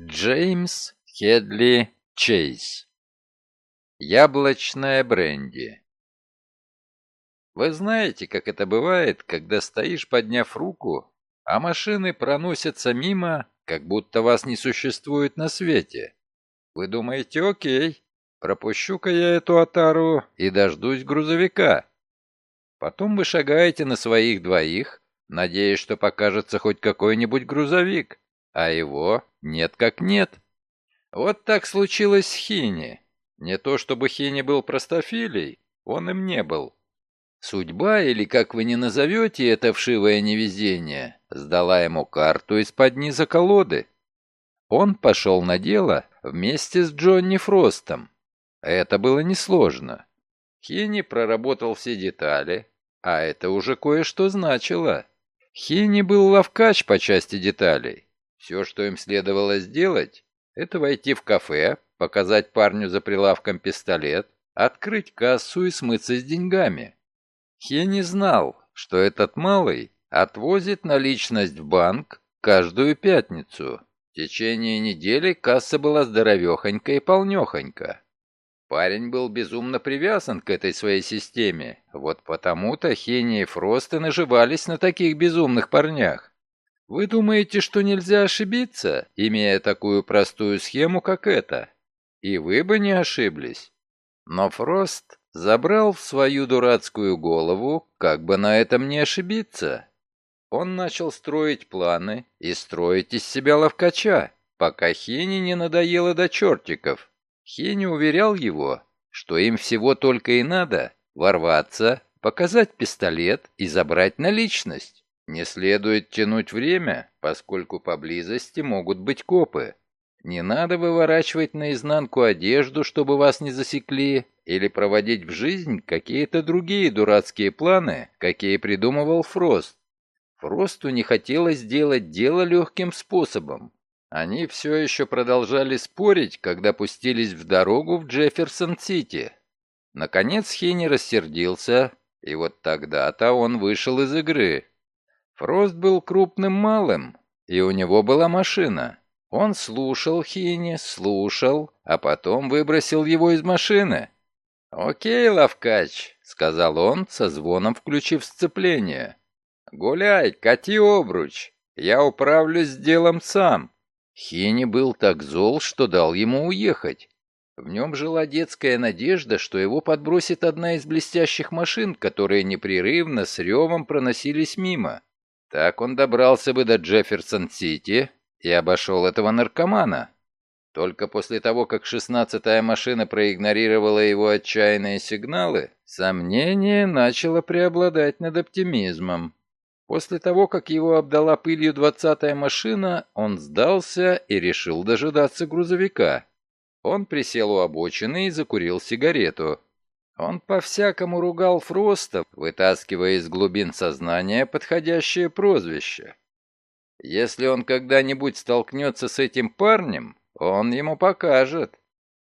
Джеймс Хедли Чейз Яблочная бренди Вы знаете, как это бывает, когда стоишь, подняв руку, а машины проносятся мимо, как будто вас не существует на свете. Вы думаете, окей, пропущу-ка я эту отару и дождусь грузовика. Потом вы шагаете на своих двоих, надеясь, что покажется хоть какой-нибудь грузовик а его нет как нет. Вот так случилось с Хини. Не то чтобы Хини был простофилей, он им не был. Судьба, или как вы не назовете это вшивое невезение, сдала ему карту из-под низа колоды. Он пошел на дело вместе с Джонни Фростом. Это было несложно. Хини проработал все детали, а это уже кое-что значило. Хини был ловкач по части деталей. Все, что им следовало сделать, это войти в кафе, показать парню за прилавком пистолет, открыть кассу и смыться с деньгами. Хенни знал, что этот малый отвозит наличность в банк каждую пятницу. В течение недели касса была здоровехонька и полнехонька. Парень был безумно привязан к этой своей системе, вот потому-то Хенни и Фросты наживались на таких безумных парнях. Вы думаете, что нельзя ошибиться, имея такую простую схему, как эта? И вы бы не ошиблись. Но Фрост забрал в свою дурацкую голову, как бы на этом не ошибиться. Он начал строить планы и строить из себя ловкача, пока Хени не надоело до чертиков. Хени уверял его, что им всего только и надо ворваться, показать пистолет и забрать наличность. Не следует тянуть время, поскольку поблизости могут быть копы. Не надо выворачивать наизнанку одежду, чтобы вас не засекли, или проводить в жизнь какие-то другие дурацкие планы, какие придумывал Фрост. Фросту не хотелось сделать дело легким способом. Они все еще продолжали спорить, когда пустились в дорогу в Джефферсон-Сити. Наконец Хенни рассердился, и вот тогда-то он вышел из игры. Фрост был крупным малым, и у него была машина. Он слушал Хини, слушал, а потом выбросил его из машины. «Окей, Лавкач», — сказал он, со звоном включив сцепление. «Гуляй, кати обруч, я управлюсь с делом сам». Хини был так зол, что дал ему уехать. В нем жила детская надежда, что его подбросит одна из блестящих машин, которые непрерывно с ревом проносились мимо. Так он добрался бы до Джефферсон-Сити и обошел этого наркомана. Только после того, как шестнадцатая машина проигнорировала его отчаянные сигналы, сомнение начало преобладать над оптимизмом. После того, как его обдала пылью двадцатая машина, он сдался и решил дожидаться грузовика. Он присел у обочины и закурил сигарету. Он по-всякому ругал Фроста, вытаскивая из глубин сознания подходящее прозвище. Если он когда-нибудь столкнется с этим парнем, он ему покажет.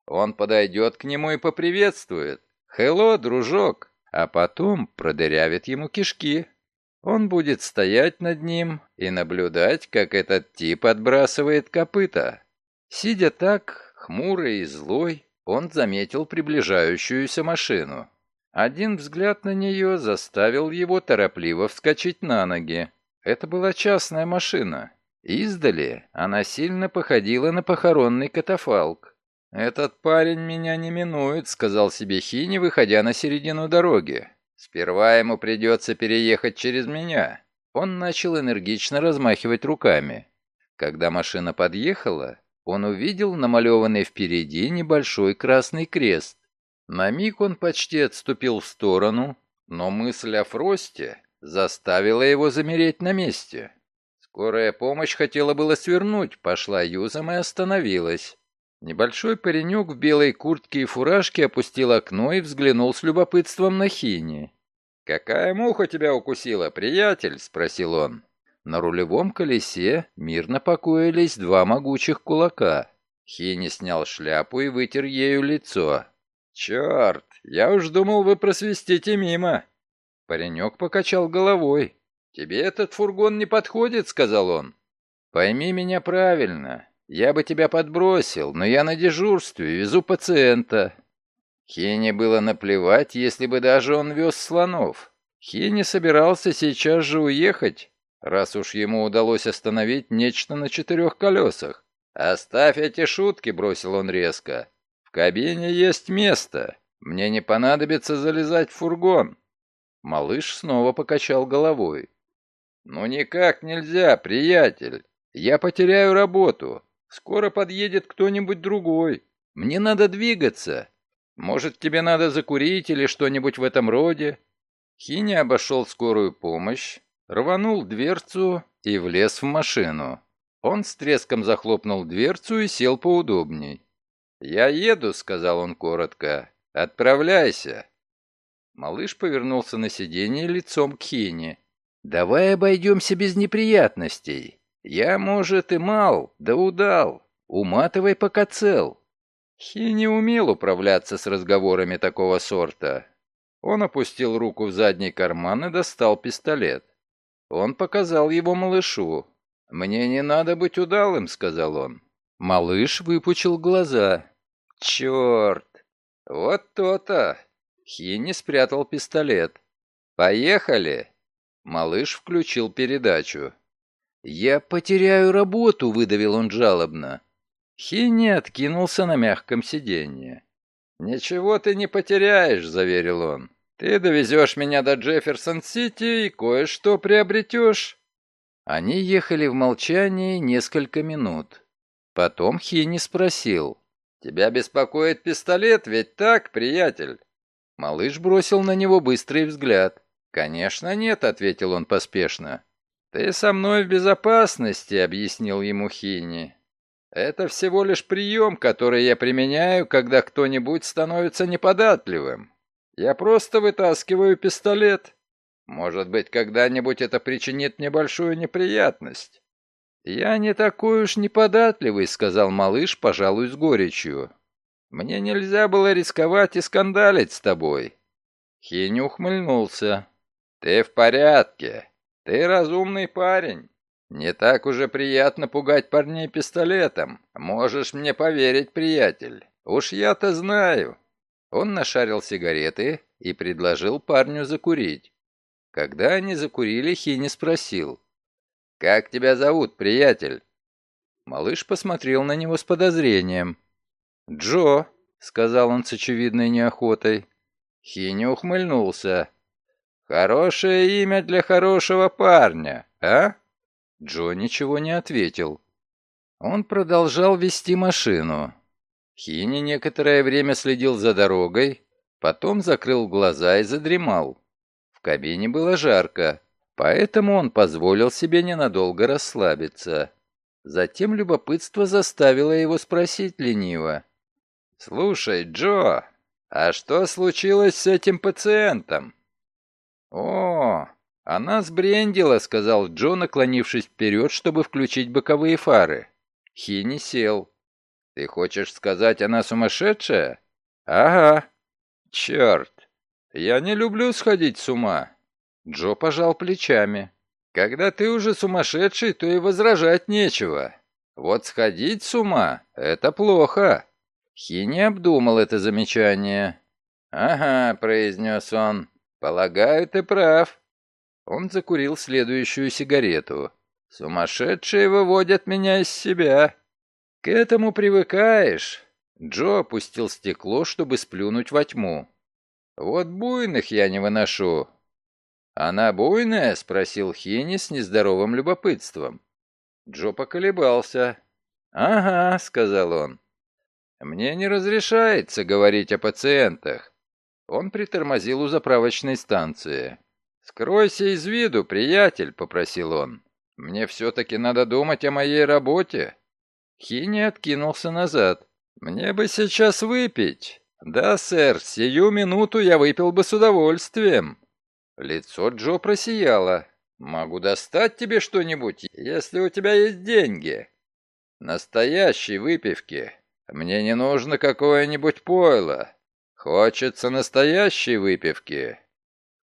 Он подойдет к нему и поприветствует. «Хелло, дружок!» А потом продырявит ему кишки. Он будет стоять над ним и наблюдать, как этот тип отбрасывает копыта. Сидя так, хмурый и злой, он заметил приближающуюся машину. Один взгляд на нее заставил его торопливо вскочить на ноги. Это была частная машина. Издали она сильно походила на похоронный катафалк. «Этот парень меня не минует», — сказал себе Хини, выходя на середину дороги. «Сперва ему придется переехать через меня». Он начал энергично размахивать руками. Когда машина подъехала, он увидел намалеванный впереди небольшой красный крест. На миг он почти отступил в сторону, но мысль о Фросте заставила его замереть на месте. Скорая помощь хотела было свернуть, пошла юзом и остановилась. Небольшой паренек в белой куртке и фуражке опустил окно и взглянул с любопытством на Хини. «Какая муха тебя укусила, приятель?» — спросил он. На рулевом колесе мирно покоились два могучих кулака. Хини снял шляпу и вытер ею лицо. «Черт, я уж думал, вы просвистите мимо». Паренек покачал головой. «Тебе этот фургон не подходит», — сказал он. «Пойми меня правильно. Я бы тебя подбросил, но я на дежурстве, везу пациента». Хене было наплевать, если бы даже он вез слонов. Хене собирался сейчас же уехать, раз уж ему удалось остановить нечто на четырех колесах. «Оставь эти шутки», — бросил он резко. «В кабине есть место. Мне не понадобится залезать в фургон». Малыш снова покачал головой. «Ну никак нельзя, приятель. Я потеряю работу. Скоро подъедет кто-нибудь другой. Мне надо двигаться. Может, тебе надо закурить или что-нибудь в этом роде?» Хини обошел скорую помощь, рванул дверцу и влез в машину. Он с треском захлопнул дверцу и сел поудобней. «Я еду», — сказал он коротко. «Отправляйся». Малыш повернулся на сиденье лицом к Хине. «Давай обойдемся без неприятностей. Я, может, и мал, да удал. Уматывай, пока цел». Хи не умел управляться с разговорами такого сорта. Он опустил руку в задний карман и достал пистолет. Он показал его малышу. «Мне не надо быть удалым», — сказал он. Малыш выпучил глаза. «Черт! Вот то-то!» Хинни спрятал пистолет. «Поехали!» Малыш включил передачу. «Я потеряю работу», — выдавил он жалобно. Хинни откинулся на мягком сиденье. «Ничего ты не потеряешь», — заверил он. «Ты довезешь меня до Джефферсон-Сити и кое-что приобретешь». Они ехали в молчании несколько минут. Потом Хинни спросил. «Тебя беспокоит пистолет, ведь так, приятель?» Малыш бросил на него быстрый взгляд. «Конечно нет», — ответил он поспешно. «Ты со мной в безопасности», — объяснил ему Хинни. «Это всего лишь прием, который я применяю, когда кто-нибудь становится неподатливым. Я просто вытаскиваю пистолет. Может быть, когда-нибудь это причинит мне большую неприятность». «Я не такой уж неподатливый», — сказал малыш, пожалуй, с горечью. «Мне нельзя было рисковать и скандалить с тобой». Хинни ухмыльнулся. «Ты в порядке. Ты разумный парень. Не так уже приятно пугать парней пистолетом. Можешь мне поверить, приятель. Уж я-то знаю». Он нашарил сигареты и предложил парню закурить. Когда они закурили, Хини спросил. «Как тебя зовут, приятель?» Малыш посмотрел на него с подозрением. «Джо», — сказал он с очевидной неохотой. Хини ухмыльнулся. «Хорошее имя для хорошего парня, а?» Джо ничего не ответил. Он продолжал вести машину. Хини некоторое время следил за дорогой, потом закрыл глаза и задремал. В кабине было жарко, поэтому он позволил себе ненадолго расслабиться. Затем любопытство заставило его спросить лениво. «Слушай, Джо, а что случилось с этим пациентом?» «О, она сбрендила», — сказал Джо, наклонившись вперед, чтобы включить боковые фары. Хини сел. «Ты хочешь сказать, она сумасшедшая?» «Ага». «Черт, я не люблю сходить с ума». Джо пожал плечами. «Когда ты уже сумасшедший, то и возражать нечего. Вот сходить с ума — это плохо». Хини обдумал это замечание. «Ага», — произнес он, — «полагаю, ты прав». Он закурил следующую сигарету. «Сумасшедшие выводят меня из себя». «К этому привыкаешь». Джо опустил стекло, чтобы сплюнуть во тьму. «Вот буйных я не выношу». «Она буйная?» — спросил Хенни с нездоровым любопытством. Джо поколебался. «Ага», — сказал он. «Мне не разрешается говорить о пациентах». Он притормозил у заправочной станции. «Скройся из виду, приятель», — попросил он. «Мне все-таки надо думать о моей работе». Хини откинулся назад. «Мне бы сейчас выпить». «Да, сэр, сию минуту я выпил бы с удовольствием». Лицо Джо просияло. «Могу достать тебе что-нибудь, если у тебя есть деньги». «Настоящей выпивки», мне не нужно какое-нибудь пойло. Хочется настоящей выпивки.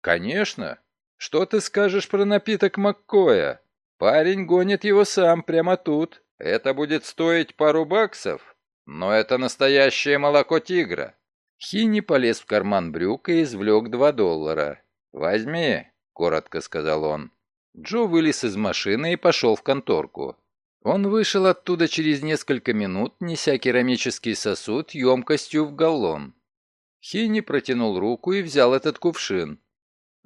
Конечно. Что ты скажешь про напиток Маккоя? Парень гонит его сам прямо тут. Это будет стоить пару баксов, но это настоящее молоко тигра». Хинни полез в карман брюка и извлек два доллара. «Возьми», — коротко сказал он. Джо вылез из машины и пошел в конторку. Он вышел оттуда через несколько минут, неся керамический сосуд емкостью в галлон. Хинни протянул руку и взял этот кувшин.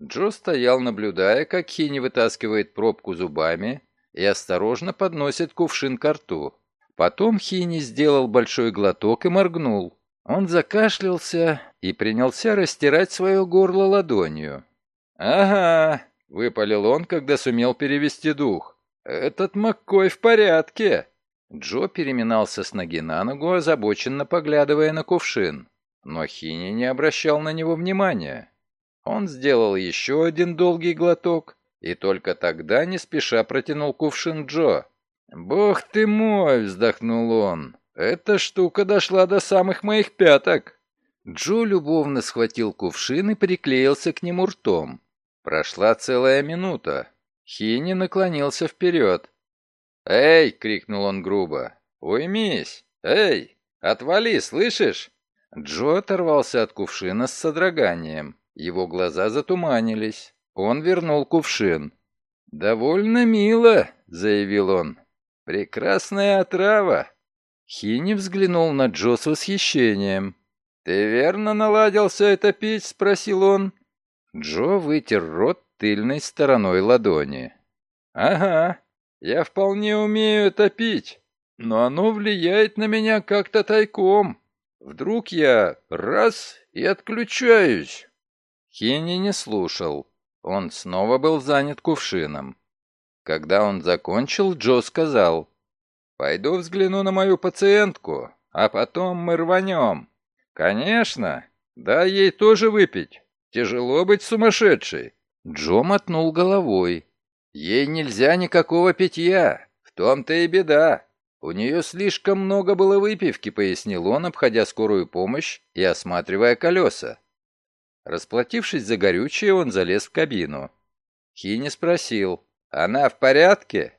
Джо стоял, наблюдая, как Хинни вытаскивает пробку зубами и осторожно подносит кувшин к рту. Потом Хинни сделал большой глоток и моргнул. Он закашлялся и принялся растирать свое горло ладонью. «Ага», — выпалил он, когда сумел перевести дух. «Этот Маккой в порядке!» Джо переминался с ноги на ногу, озабоченно поглядывая на кувшин. Но Хини не обращал на него внимания. Он сделал еще один долгий глоток и только тогда не спеша протянул кувшин Джо. «Бог ты мой!» — вздохнул он. «Эта штука дошла до самых моих пяток!» Джо любовно схватил кувшин и приклеился к нему ртом. Прошла целая минута. Хини наклонился вперед. «Эй!» — крикнул он грубо. «Уймись! Эй! Отвали, слышишь?» Джо оторвался от кувшина с содроганием. Его глаза затуманились. Он вернул кувшин. «Довольно мило», — заявил он. «Прекрасная отрава». Хини взглянул на Джо с восхищением. «Ты верно наладился это пить?» — спросил он. Джо вытер рот тыльной стороной ладони. «Ага, я вполне умею это пить, но оно влияет на меня как-то тайком. Вдруг я раз и отключаюсь». Хенни не слушал. Он снова был занят кувшином. Когда он закончил, Джо сказал, «Пойду взгляну на мою пациентку, а потом мы рванем». «Конечно, дай ей тоже выпить. Тяжело быть сумасшедшей». Джо мотнул головой. «Ей нельзя никакого питья, в том-то и беда. У нее слишком много было выпивки», — пояснил он, обходя скорую помощь и осматривая колеса. Расплатившись за горючее, он залез в кабину. Хини спросил, «Она в порядке?»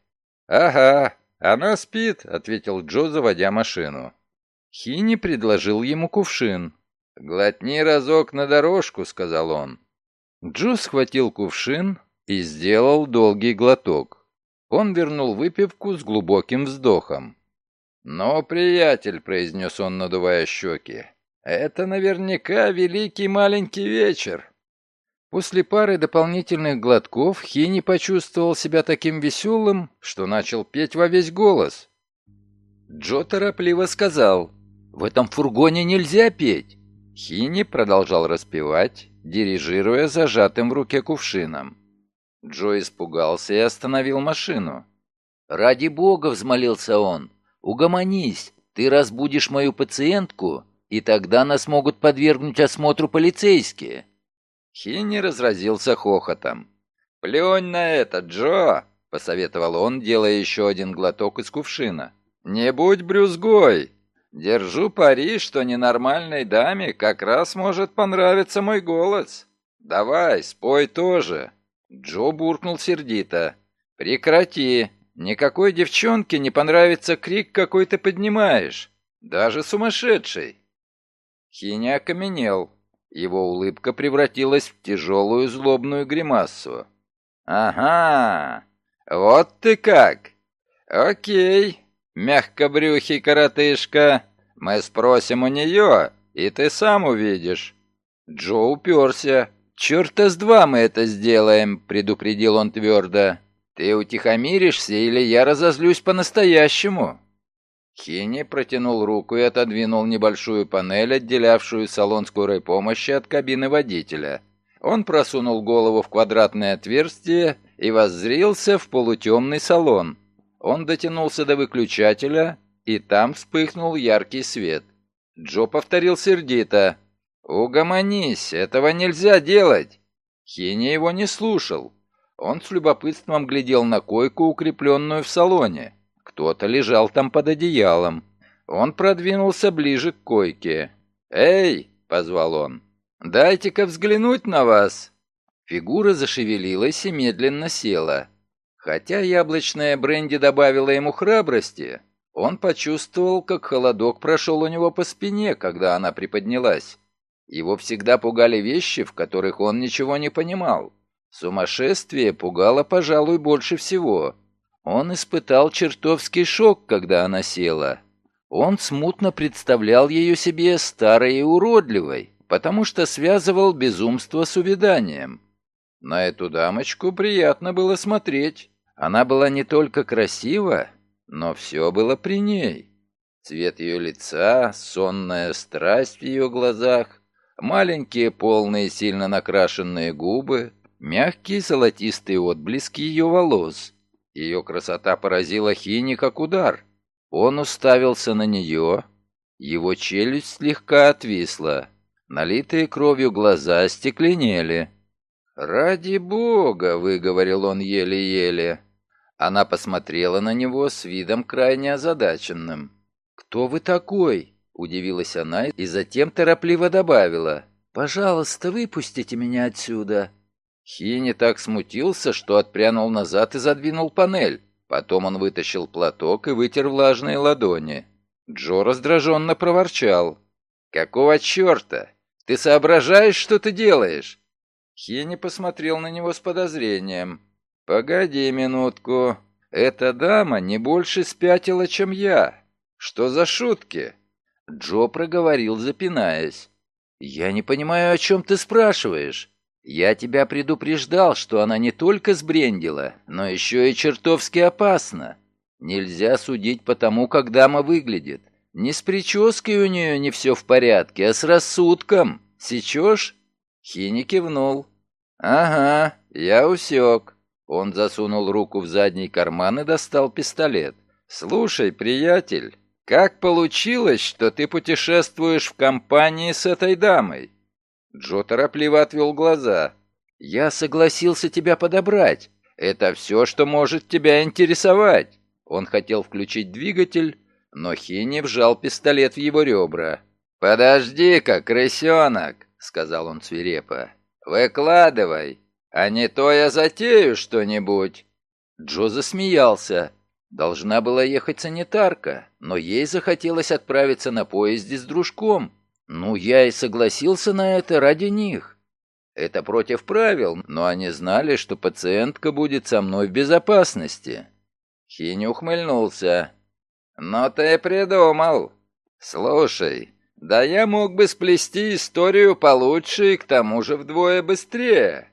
«Ага, она спит», — ответил Джо, заводя машину. Хини предложил ему кувшин. «Глотни разок на дорожку», — сказал он. Джо схватил кувшин и сделал долгий глоток. Он вернул выпивку с глубоким вздохом. «Но, приятель», — произнес он, надувая щеки, — «это наверняка великий маленький вечер». После пары дополнительных глотков Хини почувствовал себя таким веселым, что начал петь во весь голос. Джо торопливо сказал, «В этом фургоне нельзя петь». Хини продолжал распевать, дирижируя зажатым в руке кувшином. Джо испугался и остановил машину. «Ради бога!» — взмолился он. «Угомонись! Ты разбудишь мою пациентку, и тогда нас могут подвергнуть осмотру полицейские!» Хинни разразился хохотом. «Плюнь на это, Джо!» — посоветовал он, делая еще один глоток из кувшина. «Не будь брюзгой! Держу пари, что ненормальной даме как раз может понравиться мой голос. Давай, спой тоже. Джо буркнул сердито. Прекрати. Никакой девчонке не понравится крик, какой ты поднимаешь. Даже сумасшедший. Хиня окаменел. Его улыбка превратилась в тяжелую злобную гримасу. «Ага, вот ты как! Окей, мягкобрюхий коротышка. Мы спросим у нее, и ты сам увидишь». Джо уперся. «Черта с два мы это сделаем», — предупредил он твердо. «Ты утихомиришься, или я разозлюсь по-настоящему?» Хинни протянул руку и отодвинул небольшую панель, отделявшую салон скорой помощи от кабины водителя. Он просунул голову в квадратное отверстие и воззрился в полутемный салон. Он дотянулся до выключателя, и там вспыхнул яркий свет. Джо повторил сердито. «Угомонись, этого нельзя делать!» Хенни его не слушал. Он с любопытством глядел на койку, укрепленную в салоне. Кто-то лежал там под одеялом. Он продвинулся ближе к койке. «Эй!» — позвал он. «Дайте-ка взглянуть на вас!» Фигура зашевелилась и медленно села. Хотя яблочная бренди добавила ему храбрости, он почувствовал, как холодок прошел у него по спине, когда она приподнялась. Его всегда пугали вещи, в которых он ничего не понимал. Сумасшествие пугало, пожалуй, больше всего. Он испытал чертовский шок, когда она села. Он смутно представлял ее себе старой и уродливой, потому что связывал безумство с увяданием. На эту дамочку приятно было смотреть. Она была не только красива, но все было при ней. Цвет ее лица, сонная страсть в ее глазах, маленькие полные сильно накрашенные губы, мягкие золотистые отблески ее волос. Ее красота поразила Хини как удар. Он уставился на нее, его челюсть слегка отвисла. Налитые кровью глаза остекленели. «Ради бога!» — выговорил он еле-еле. Она посмотрела на него с видом крайне озадаченным. «Кто вы такой?» — удивилась она и затем торопливо добавила. «Пожалуйста, выпустите меня отсюда». Хини так смутился, что отпрянул назад и задвинул панель. Потом он вытащил платок и вытер влажные ладони. Джо раздраженно проворчал. «Какого черта? Ты соображаешь, что ты делаешь?» Хенни посмотрел на него с подозрением. «Погоди минутку. Эта дама не больше спятила, чем я. Что за шутки?» Джо проговорил, запинаясь. «Я не понимаю, о чем ты спрашиваешь. Я тебя предупреждал, что она не только сбрендила, но еще и чертовски опасна. Нельзя судить по тому, как дама выглядит. Не с прической у нее не все в порядке, а с рассудком. Сечешь?» Хини кивнул. «Ага, я усек». Он засунул руку в задний карман и достал пистолет. «Слушай, приятель, как получилось, что ты путешествуешь в компании с этой дамой?» Джо торопливо отвел глаза. «Я согласился тебя подобрать. Это все, что может тебя интересовать». Он хотел включить двигатель, но Хинни вжал пистолет в его ребра. «Подожди-ка, крысенок!» — сказал он свирепо. «Выкладывай, а не то я затею что-нибудь». Джо засмеялся. Должна была ехать санитарка, но ей захотелось отправиться на поезде с дружком. Ну, я и согласился на это ради них. Это против правил, но они знали, что пациентка будет со мной в безопасности. Хинь ухмыльнулся. «Но ты придумал. Слушай, да я мог бы сплести историю получше и к тому же вдвое быстрее.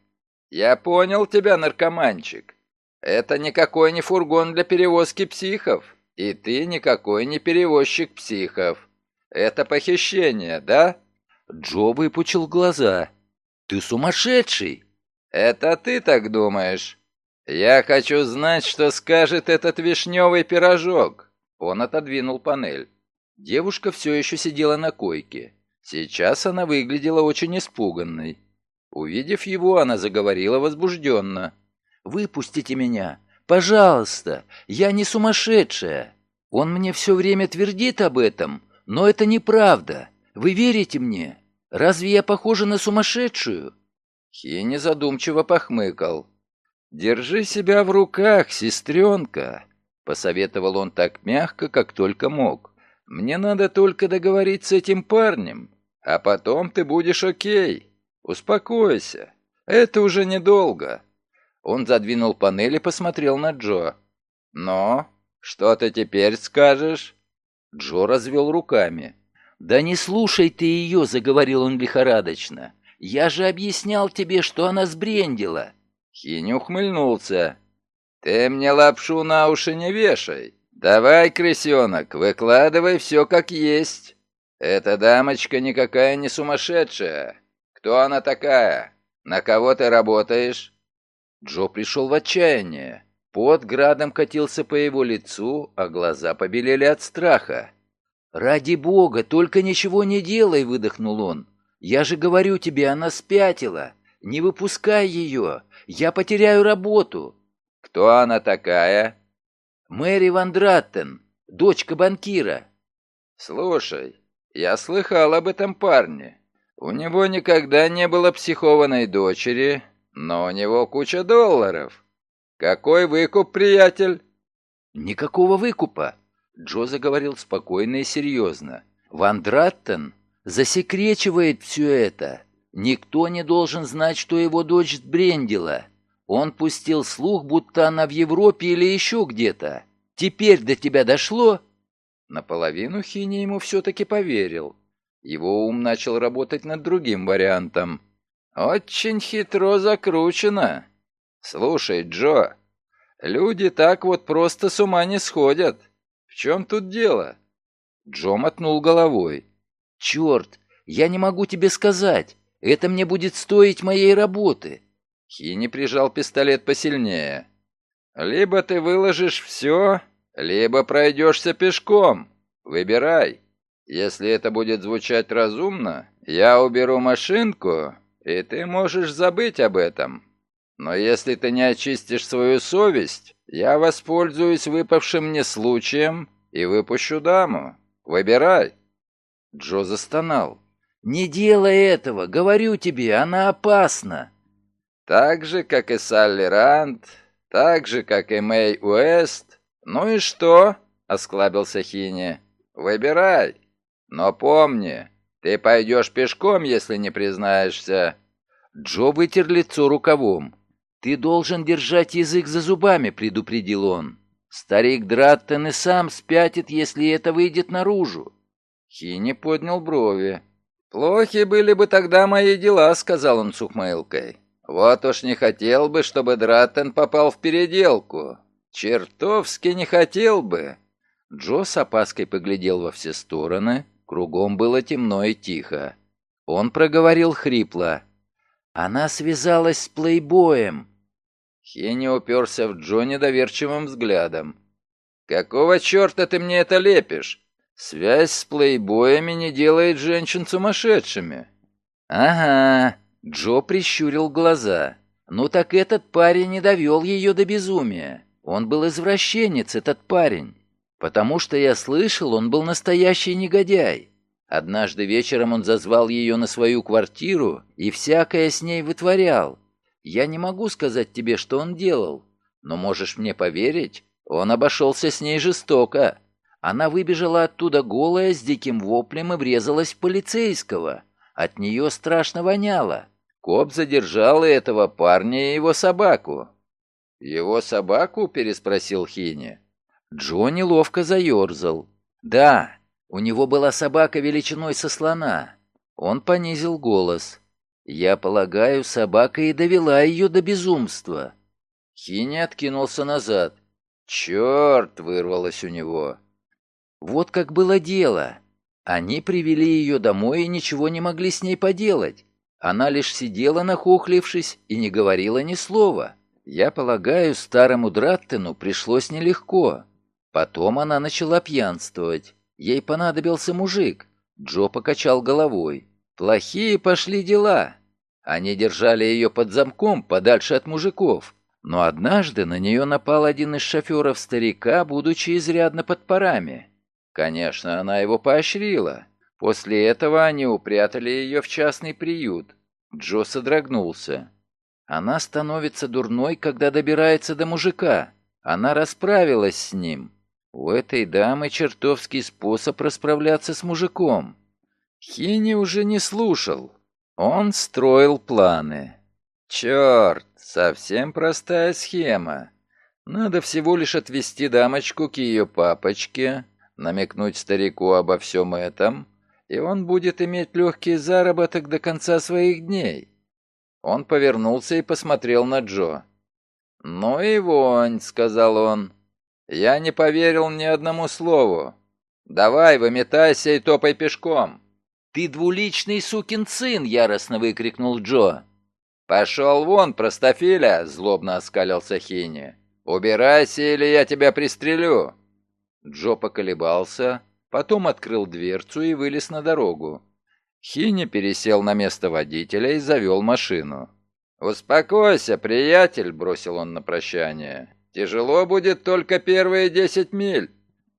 Я понял тебя, наркоманчик. Это никакой не фургон для перевозки психов, и ты никакой не перевозчик психов. Это похищение, да? Джо выпучил глаза. Ты сумасшедший? Это ты так думаешь? Я хочу знать, что скажет этот вишневый пирожок. Он отодвинул панель. Девушка все еще сидела на койке. Сейчас она выглядела очень испуганной. Увидев его, она заговорила возбужденно. «Выпустите меня! Пожалуйста! Я не сумасшедшая! Он мне все время твердит об этом, но это неправда! Вы верите мне? Разве я похожа на сумасшедшую?» Хенни задумчиво похмыкал. «Держи себя в руках, сестренка!» Посоветовал он так мягко, как только мог. Мне надо только договориться с этим парнем, а потом ты будешь окей. Успокойся. Это уже недолго». Он задвинул панель и посмотрел на Джо. «Но, что ты теперь скажешь?» Джо развел руками. «Да не слушай ты ее», — заговорил он лихорадочно. «Я же объяснял тебе, что она сбрендила». Хинь ухмыльнулся. «Ты мне лапшу на уши не вешай. «Давай, крысенок, выкладывай все как есть. Эта дамочка никакая не сумасшедшая. Кто она такая? На кого ты работаешь?» Джо пришел в отчаяние. Пот градом катился по его лицу, а глаза побелели от страха. «Ради бога, только ничего не делай!» — выдохнул он. «Я же говорю тебе, она спятила. Не выпускай ее, я потеряю работу». «Кто она такая?» Мэри Ван Драттен, дочка банкира. Слушай, я слыхал об этом парне. У него никогда не было психованной дочери, но у него куча долларов. «Какой выкуп, приятель?» «Никакого выкупа!» Джо заговорил спокойно и серьезно. «Ван Драттен засекречивает все это. Никто не должен знать, что его дочь сбрендила. Он пустил слух, будто она в Европе или еще где-то. Теперь до тебя дошло?» Наполовину Хини ему все-таки поверил. Его ум начал работать над другим вариантом. «Очень хитро закручено. Слушай, Джо, люди так вот просто с ума не сходят. В чем тут дело?» Джо мотнул головой. «Черт, я не могу тебе сказать. Это мне будет стоить моей работы». Хини прижал пистолет посильнее. «Либо ты выложишь все, либо пройдешься пешком. Выбирай. Если это будет звучать разумно, я уберу машинку, и ты можешь забыть об этом. Но если ты не очистишь свою совесть, я воспользуюсь выпавшим мне случаем и выпущу даму. Выбирай». Джо застонал. «Не делай этого, говорю тебе, она опасна». «Так же, как и Салли Ранд, так же, как и Мэй Уэст. Ну и что?» — осклабился Хини. «Выбирай. Но помни, ты пойдешь пешком, если не признаешься». Джо вытер лицо рукавом. «Ты должен держать язык за зубами», — предупредил он. «Старик Драттен и сам спятит, если это выйдет наружу». Хини поднял брови. «Плохи были бы тогда мои дела», — сказал он с ухмылкой. «Вот уж не хотел бы, чтобы Драттен попал в переделку. Чертовски не хотел бы». Джо с опаской поглядел во все стороны. Кругом было темно и тихо. Он проговорил хрипло. «Она связалась с плейбоем». Хенни уперся в Джо недоверчивым взглядом. «Какого черта ты мне это лепишь? Связь с плейбоями не делает женщин сумасшедшими». «Ага», — Джо прищурил глаза. «Ну так этот парень не довел ее до безумия. Он был извращенец, этот парень. Потому что я слышал, он был настоящий негодяй. Однажды вечером он зазвал ее на свою квартиру и всякое с ней вытворял. Я не могу сказать тебе, что он делал, но можешь мне поверить, он обошелся с ней жестоко. Она выбежала оттуда голая, с диким воплем и врезалась в полицейского. От нее страшно воняло. Коп задержал и этого парня и его собаку. «Его собаку?» — переспросил Хини. Джонни ловко заерзал. «Да, у него была собака величиной со слона». Он понизил голос. «Я полагаю, собака и довела ее до безумства». Хини откинулся назад. «Черт!» — вырвалось у него. Вот как было дело. Они привели ее домой и ничего не могли с ней поделать. Она лишь сидела нахохлившись и не говорила ни слова. Я полагаю, старому Драттену пришлось нелегко. Потом она начала пьянствовать. Ей понадобился мужик. Джо покачал головой. Плохие пошли дела. Они держали ее под замком, подальше от мужиков. Но однажды на нее напал один из шоферов старика, будучи изрядно под парами. Конечно, она его поощрила. После этого они упрятали ее в частный приют. Джо содрогнулся. Она становится дурной, когда добирается до мужика. Она расправилась с ним. У этой дамы чертовский способ расправляться с мужиком. Хини уже не слушал. Он строил планы. Черт, совсем простая схема. Надо всего лишь отвести дамочку к ее папочке, намекнуть старику обо всем этом, и он будет иметь легкий заработок до конца своих дней. Он повернулся и посмотрел на Джо. «Ну и вонь», — сказал он. Я не поверил ни одному слову. Давай, выметайся и топай пешком. Ты двуличный сукин сын, яростно выкрикнул Джо. Пошел вон, простофиля, злобно оскалился Хини. Убирайся, или я тебя пристрелю. Джо поколебался, потом открыл дверцу и вылез на дорогу. Хини пересел на место водителя и завел машину. «Успокойся, приятель», — бросил он на прощание. Тяжело будет только первые десять миль».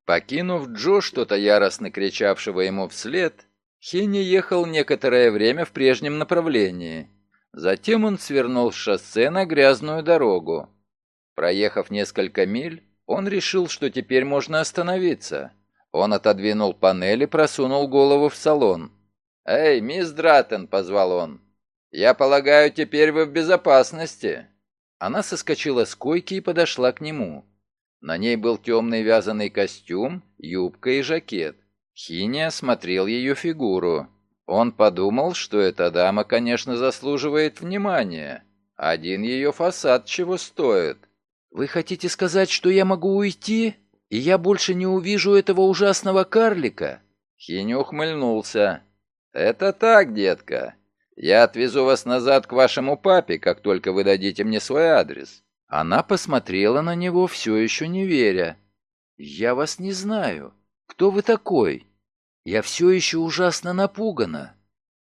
Покинув Джо, что-то яростно кричавшего ему вслед, Хинни ехал некоторое время в прежнем направлении. Затем он свернул с шоссе на грязную дорогу. Проехав несколько миль, он решил, что теперь можно остановиться. Он отодвинул панель и просунул голову в салон. «Эй, мисс Дратен!» — позвал он. «Я полагаю, теперь вы в безопасности». Она соскочила с койки и подошла к нему. На ней был темный вязаный костюм, юбка и жакет. Хини осмотрел ее фигуру. Он подумал, что эта дама, конечно, заслуживает внимания. Один ее фасад чего стоит. «Вы хотите сказать, что я могу уйти, и я больше не увижу этого ужасного карлика?» Хини ухмыльнулся. «Это так, детка. Я отвезу вас назад к вашему папе, как только вы дадите мне свой адрес». Она посмотрела на него, все еще не веря. «Я вас не знаю. Кто вы такой? Я все еще ужасно напугана».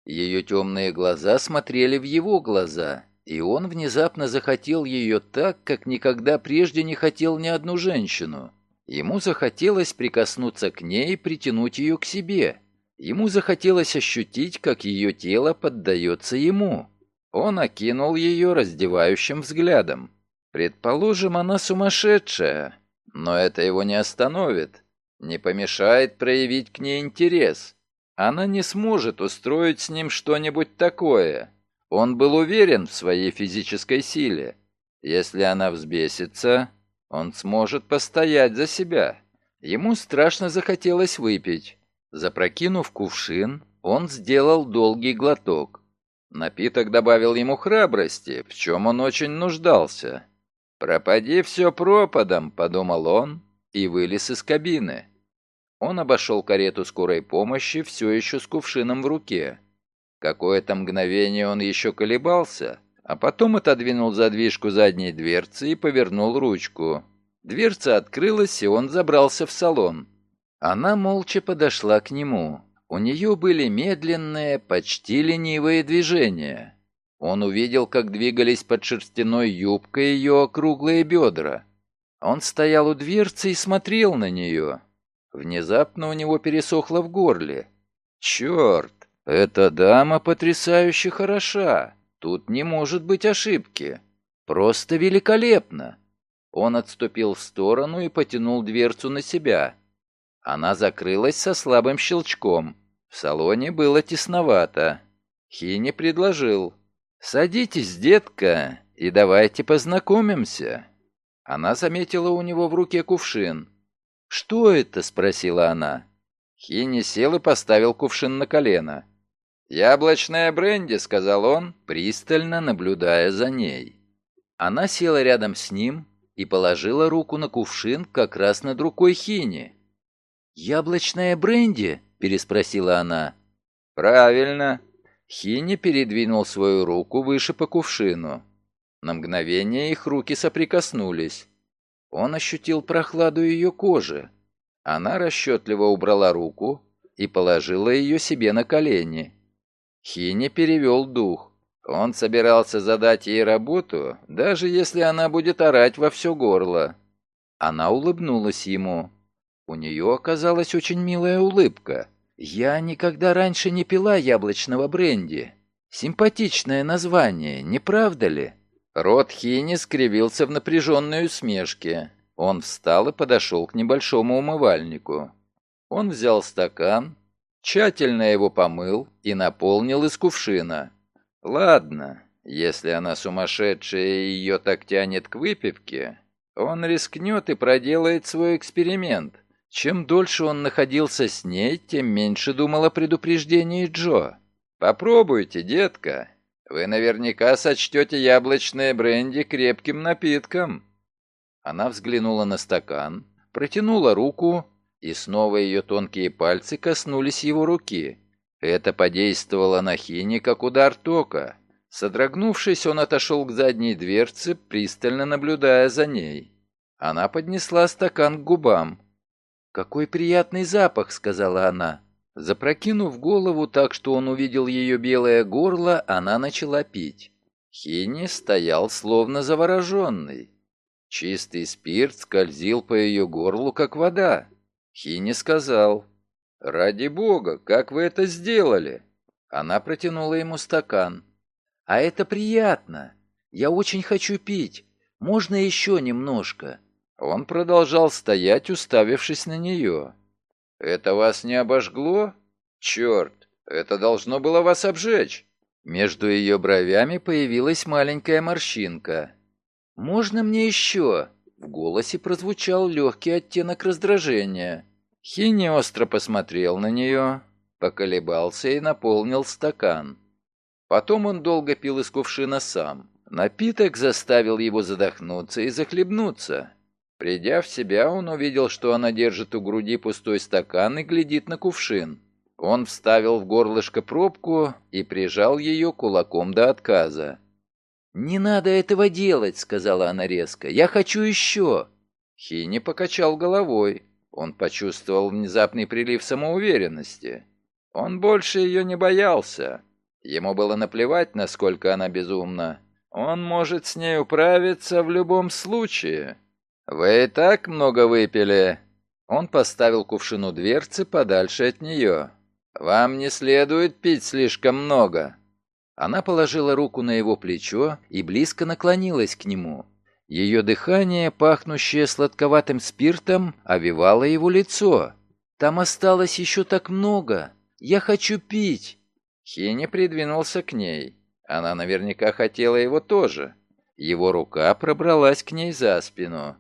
Ее темные глаза смотрели в его глаза, и он внезапно захотел ее так, как никогда прежде не хотел ни одну женщину. Ему захотелось прикоснуться к ней и притянуть ее к себе. Ему захотелось ощутить, как ее тело поддается ему. Он окинул ее раздевающим взглядом. Предположим, она сумасшедшая, но это его не остановит, не помешает проявить к ней интерес. Она не сможет устроить с ним что-нибудь такое. Он был уверен в своей физической силе. Если она взбесится, он сможет постоять за себя. Ему страшно захотелось выпить. Запрокинув кувшин, он сделал долгий глоток. Напиток добавил ему храбрости, в чем он очень нуждался. «Пропади все пропадом», — подумал он и вылез из кабины. Он обошел карету скорой помощи, все еще с кувшином в руке. Какое-то мгновение он еще колебался, а потом отодвинул задвижку задней дверцы и повернул ручку. Дверца открылась, и он забрался в салон. Она молча подошла к нему. У нее были медленные, почти ленивые движения. Он увидел, как двигались под шерстяной юбкой ее округлые бедра. Он стоял у дверцы и смотрел на нее. Внезапно у него пересохло в горле. «Черт! Эта дама потрясающе хороша! Тут не может быть ошибки! Просто великолепно!» Он отступил в сторону и потянул дверцу на себя. Она закрылась со слабым щелчком. В салоне было тесновато. Хини предложил. «Садитесь, детка, и давайте познакомимся». Она заметила у него в руке кувшин. «Что это?» — спросила она. Хини сел и поставил кувшин на колено. «Яблочная бренди», — сказал он, пристально наблюдая за ней. Она села рядом с ним и положила руку на кувшин как раз над рукой Хини. «Яблочная бренди?» — переспросила она. «Правильно». Хини передвинул свою руку выше по кувшину. На мгновение их руки соприкоснулись. Он ощутил прохладу ее кожи. Она расчетливо убрала руку и положила ее себе на колени. Хини перевел дух. Он собирался задать ей работу, даже если она будет орать во все горло. Она улыбнулась ему. У нее оказалась очень милая улыбка. «Я никогда раньше не пила яблочного бренди. Симпатичное название, не правда ли?» Рот Хини скривился в напряженной усмешке. Он встал и подошел к небольшому умывальнику. Он взял стакан, тщательно его помыл и наполнил из кувшина. «Ладно, если она сумасшедшая и ее так тянет к выпивке, он рискнет и проделает свой эксперимент». Чем дольше он находился с ней, тем меньше думал о предупреждении Джо. «Попробуйте, детка. Вы наверняка сочтете яблочное бренди крепким напитком». Она взглянула на стакан, протянула руку, и снова ее тонкие пальцы коснулись его руки. Это подействовало на Хини, как удар тока. Содрогнувшись, он отошел к задней дверце, пристально наблюдая за ней. Она поднесла стакан к губам. «Какой приятный запах!» — сказала она. Запрокинув голову так, что он увидел ее белое горло, она начала пить. Хинни стоял словно завороженный. Чистый спирт скользил по ее горлу, как вода. Хинни сказал, «Ради бога, как вы это сделали?» Она протянула ему стакан. «А это приятно. Я очень хочу пить. Можно еще немножко?» Он продолжал стоять, уставившись на нее. «Это вас не обожгло? Черт, это должно было вас обжечь!» Между ее бровями появилась маленькая морщинка. «Можно мне еще?» В голосе прозвучал легкий оттенок раздражения. Хинни остро посмотрел на нее, поколебался и наполнил стакан. Потом он долго пил из кувшина сам. Напиток заставил его задохнуться и захлебнуться. Придя в себя, он увидел, что она держит у груди пустой стакан и глядит на кувшин. Он вставил в горлышко пробку и прижал ее кулаком до отказа. «Не надо этого делать», — сказала она резко. «Я хочу еще». Хини покачал головой. Он почувствовал внезапный прилив самоуверенности. Он больше ее не боялся. Ему было наплевать, насколько она безумна. Он может с ней управиться в любом случае. «Вы и так много выпили». Он поставил кувшину дверцы подальше от нее. «Вам не следует пить слишком много». Она положила руку на его плечо и близко наклонилась к нему. Ее дыхание, пахнущее сладковатым спиртом, овивало его лицо. «Там осталось еще так много. Я хочу пить!» Хенни придвинулся к ней. Она наверняка хотела его тоже. Его рука пробралась к ней за спину.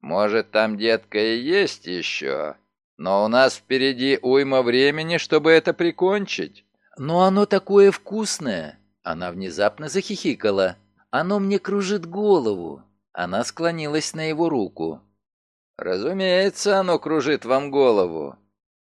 «Может, там, детка, и есть еще, но у нас впереди уйма времени, чтобы это прикончить». «Но оно такое вкусное!» Она внезапно захихикала. «Оно мне кружит голову!» Она склонилась на его руку. «Разумеется, оно кружит вам голову!»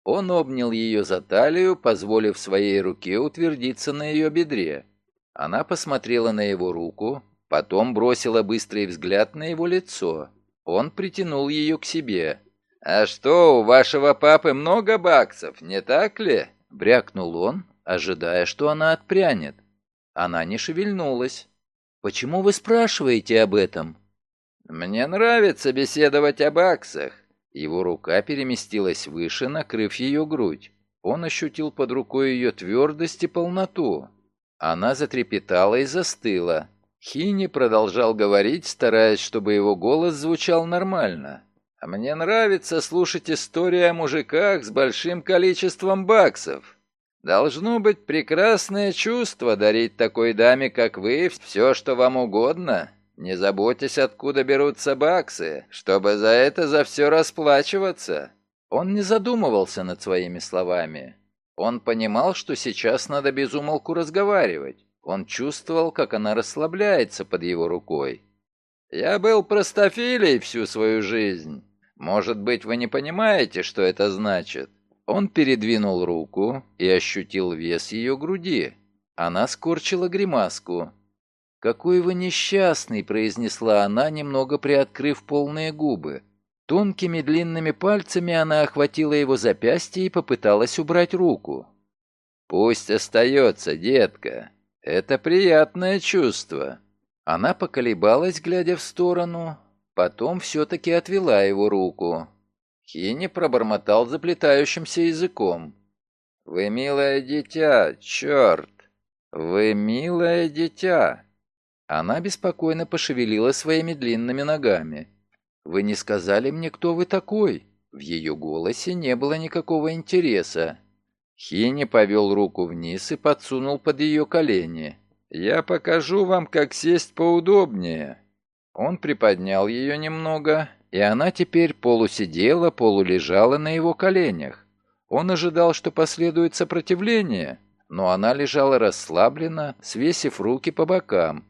Он обнял ее за талию, позволив своей руке утвердиться на ее бедре. Она посмотрела на его руку, потом бросила быстрый взгляд на его лицо. Он притянул ее к себе. «А что, у вашего папы много баксов, не так ли?» Брякнул он, ожидая, что она отпрянет. Она не шевельнулась. «Почему вы спрашиваете об этом?» «Мне нравится беседовать о баксах». Его рука переместилась выше, накрыв ее грудь. Он ощутил под рукой ее твердость и полноту. Она затрепетала и застыла. Хини продолжал говорить, стараясь, чтобы его голос звучал нормально. «А мне нравится слушать истории о мужиках с большим количеством баксов. Должно быть прекрасное чувство дарить такой даме, как вы, все, что вам угодно. Не заботьтесь, откуда берутся баксы, чтобы за это за все расплачиваться». Он не задумывался над своими словами. Он понимал, что сейчас надо безумолку разговаривать. Он чувствовал, как она расслабляется под его рукой. «Я был простофилей всю свою жизнь. Может быть, вы не понимаете, что это значит?» Он передвинул руку и ощутил вес ее груди. Она скорчила гримаску. «Какой вы несчастный!» — произнесла она, немного приоткрыв полные губы. Тонкими длинными пальцами она охватила его запястье и попыталась убрать руку. «Пусть остается, детка. Это приятное чувство». Она поколебалась, глядя в сторону, потом все-таки отвела его руку. Хини пробормотал заплетающимся языком. «Вы милое дитя, черт! Вы милое дитя!» Она беспокойно пошевелила своими длинными ногами. «Вы не сказали мне, кто вы такой?» В ее голосе не было никакого интереса. Хини повел руку вниз и подсунул под ее колени. «Я покажу вам, как сесть поудобнее». Он приподнял ее немного, и она теперь полусидела, полулежала на его коленях. Он ожидал, что последует сопротивление, но она лежала расслабленно, свесив руки по бокам.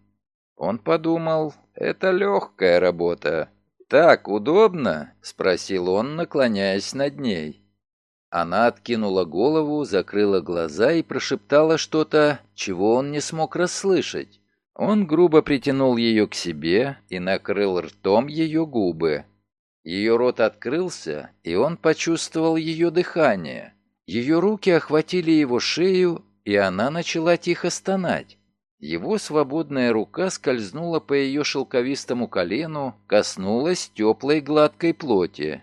Он подумал, это легкая работа, «Так удобно?» — спросил он, наклоняясь над ней. Она откинула голову, закрыла глаза и прошептала что-то, чего он не смог расслышать. Он грубо притянул ее к себе и накрыл ртом ее губы. Ее рот открылся, и он почувствовал ее дыхание. Ее руки охватили его шею, и она начала тихо стонать. Его свободная рука скользнула по ее шелковистому колену, коснулась теплой гладкой плоти.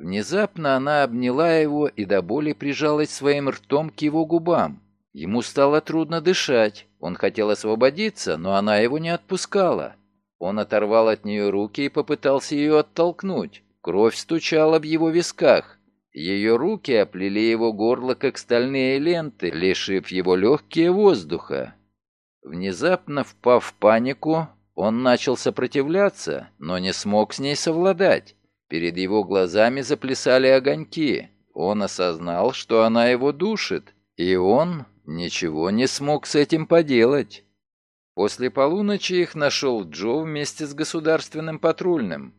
Внезапно она обняла его и до боли прижалась своим ртом к его губам. Ему стало трудно дышать. Он хотел освободиться, но она его не отпускала. Он оторвал от нее руки и попытался ее оттолкнуть. Кровь стучала в его висках. Ее руки оплели его горло, как стальные ленты, лишив его легкие воздуха. Внезапно впав в панику, он начал сопротивляться, но не смог с ней совладать. Перед его глазами заплясали огоньки. Он осознал, что она его душит, и он ничего не смог с этим поделать. После полуночи их нашел Джо вместе с государственным патрульным.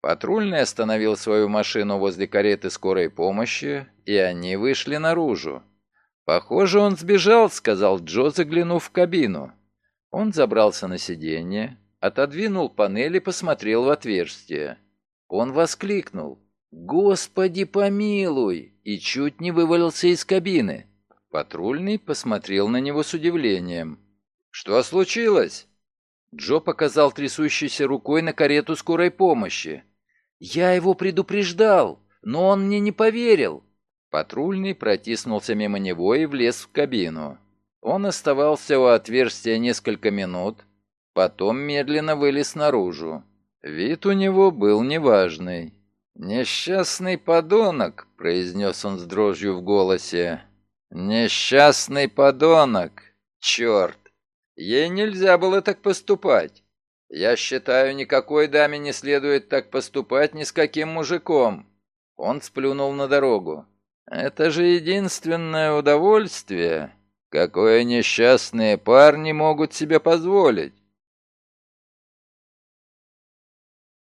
Патрульный остановил свою машину возле кареты скорой помощи, и они вышли наружу. «Похоже, он сбежал», — сказал Джо, заглянув в кабину. Он забрался на сиденье, отодвинул панель и посмотрел в отверстие. Он воскликнул «Господи помилуй!» и чуть не вывалился из кабины. Патрульный посмотрел на него с удивлением. «Что случилось?» Джо показал трясущейся рукой на карету скорой помощи. «Я его предупреждал, но он мне не поверил». Патрульный протиснулся мимо него и влез в кабину. Он оставался у отверстия несколько минут, потом медленно вылез наружу. Вид у него был неважный. «Несчастный подонок», — произнес он с дрожью в голосе. «Несчастный подонок! Черт! Ей нельзя было так поступать. Я считаю, никакой даме не следует так поступать ни с каким мужиком». Он сплюнул на дорогу. «Это же единственное удовольствие, какое несчастные парни могут себе позволить».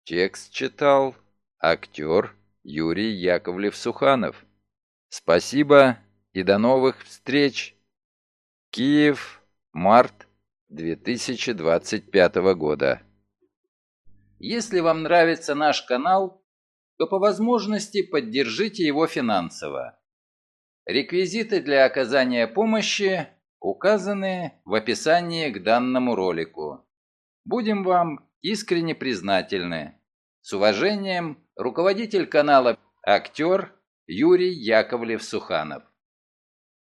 Текст читал актер Юрий Яковлев-Суханов. Спасибо и до новых встреч. Киев, март 2025 года. Если вам нравится наш канал, то по возможности поддержите его финансово. Реквизиты для оказания помощи указаны в описании к данному ролику. Будем вам искренне признательны. С уважением, руководитель канала «Актер» Юрий Яковлев-Суханов.